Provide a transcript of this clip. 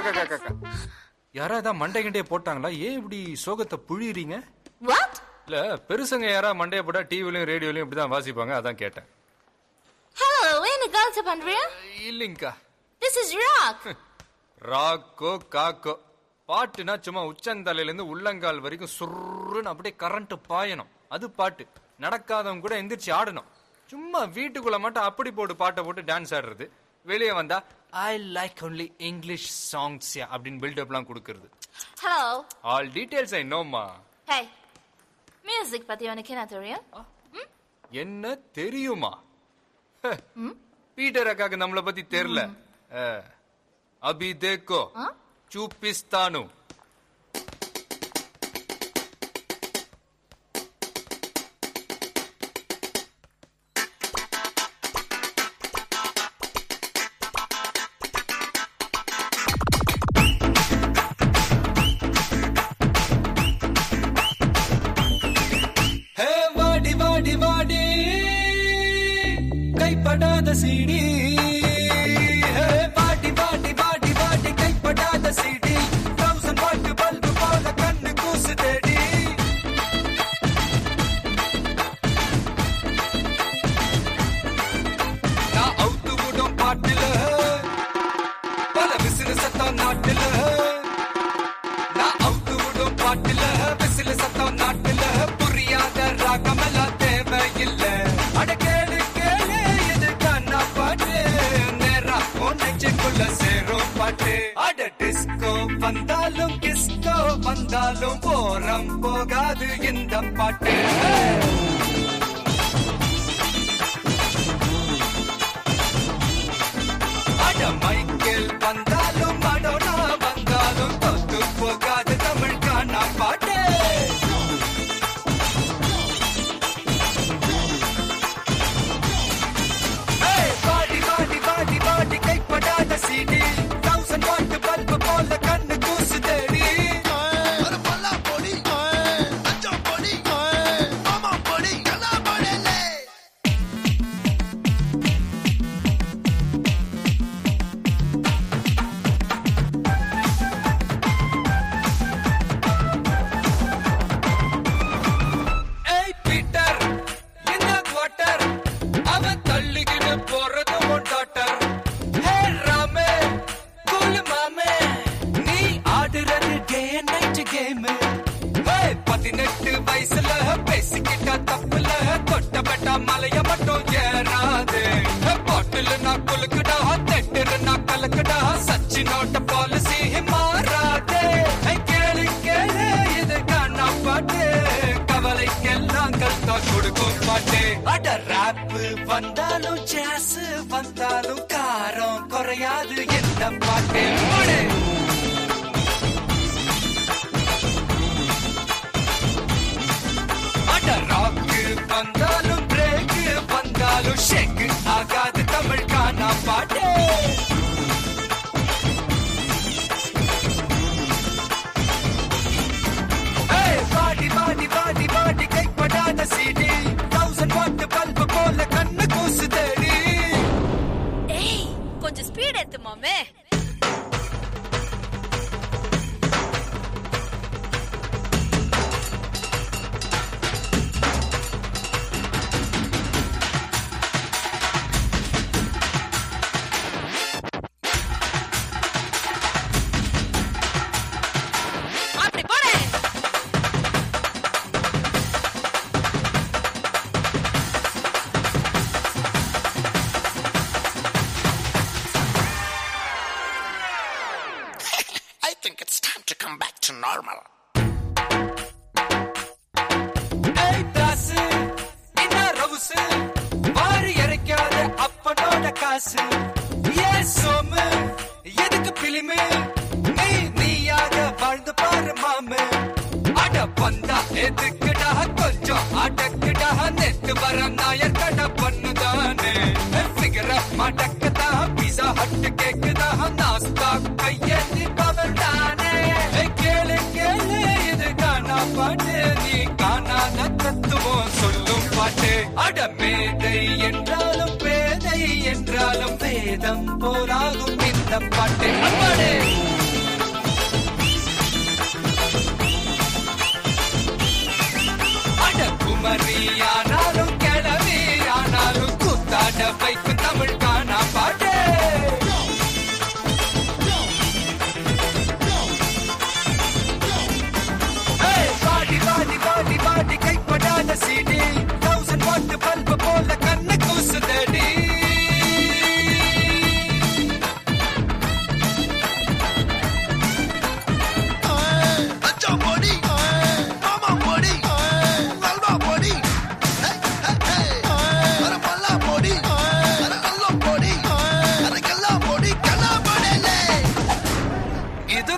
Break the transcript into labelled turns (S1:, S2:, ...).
S1: அக்கா அக்கா அக்கா அக்கா அக்கா அக்கா அக்கா யாரா ஏதாவது மண்டை கிண்டைய போட்டாங்களா? ஏன் இப்படி சோகத்தை புழியறீங்க? இல்ல பெருசங்க யாரா மண்டைய போட்டா டிவிலையும் ரேடியோலையும் இப்படிதான் வாசிப்பாங்க அதான் கேட்டேன்.
S2: ஹலோ என்ன பண்றியா
S1: இல்லைங்கக்கா
S2: திஸ் இஸ் ராக்
S1: ராக்கோ காக்கோ. பாட்டுனா சும்மா உச்சந்தலையில இருந்து உள்ளங்கால் வரைக்கும் சுருன்னு அப்படியே கரண்ட் பாயணும். அது பாட்டு. நடக்காதவங்க கூட எந்திரிச்சு ஆடணும். சும்மா வீட்டுக்குள்ள மட்டும் அப்படி போட்டு பாட்டை போட்டு டான்ஸ் ஆடுறது. வெளியே வந்தா I like only English songs அப்படின்னு பில்டப்லாம் கொடுக்கறது.
S2: ஹலோ
S1: ஆல் டீடைல்ஸ் ஐ நோமா
S2: ஹே மியூசிக் பத்தி உனக்கு என்ன தெரியும்?
S1: என்ன தெரியுமா? பீட்டர் அக்காக்கு நம்மள பத்தி தெரியல அபி தேக்கோ
S2: ஆ?
S1: கைப்படாத சீடி வந்தாலும் போரம் போகாது இந்த பாட்டு. தொட்டப்பட்டா மலைய மட்டும் ஏறாது. பாட்டில் நான் குலுக்குடா தெட்டுல நான் கலக்குடா. சச்சினோட பாலிசி மாறாதே. கேளு கேளு இது காணா பாட்டு. கவலைக்கெல்லாம் கல்தான் கொடுக்கும் பாட்டு. அட ராப் வந்தாலும் ஜாஸ் வந்தாலும் காரம். குறையாது எந்த பாட்டு?
S2: கொஞ்சம் ஸ்பீட் எடுத்து
S3: normal.
S1: அப்பனோட காசு. ஏ சோமு எதுக்கு பிலிமு? நீ நீயாக வாழ்ந்து பாரு மாமு. அட பந்தா எதுக்குடா? கொஞ்சம் அடக்குடா. நெத்து வர நாயர் கடை பண்ணுதானே ஃபிகர மடக்குதா? பீஸா ஹட்டு கேக்குதா? நாஸ்தா பேட்டை என்றாலும் பேதை என்றாலும் வேதம் போராகும் இந்த பாட்டை. நம்மளே குமரியானாலும் கிளவியானாலும் கூத்தாட வைக்கு தமிழ் காணா பாட்டு. பாடி பாடி பாடி பாடி கைப்படாத சீடி. இது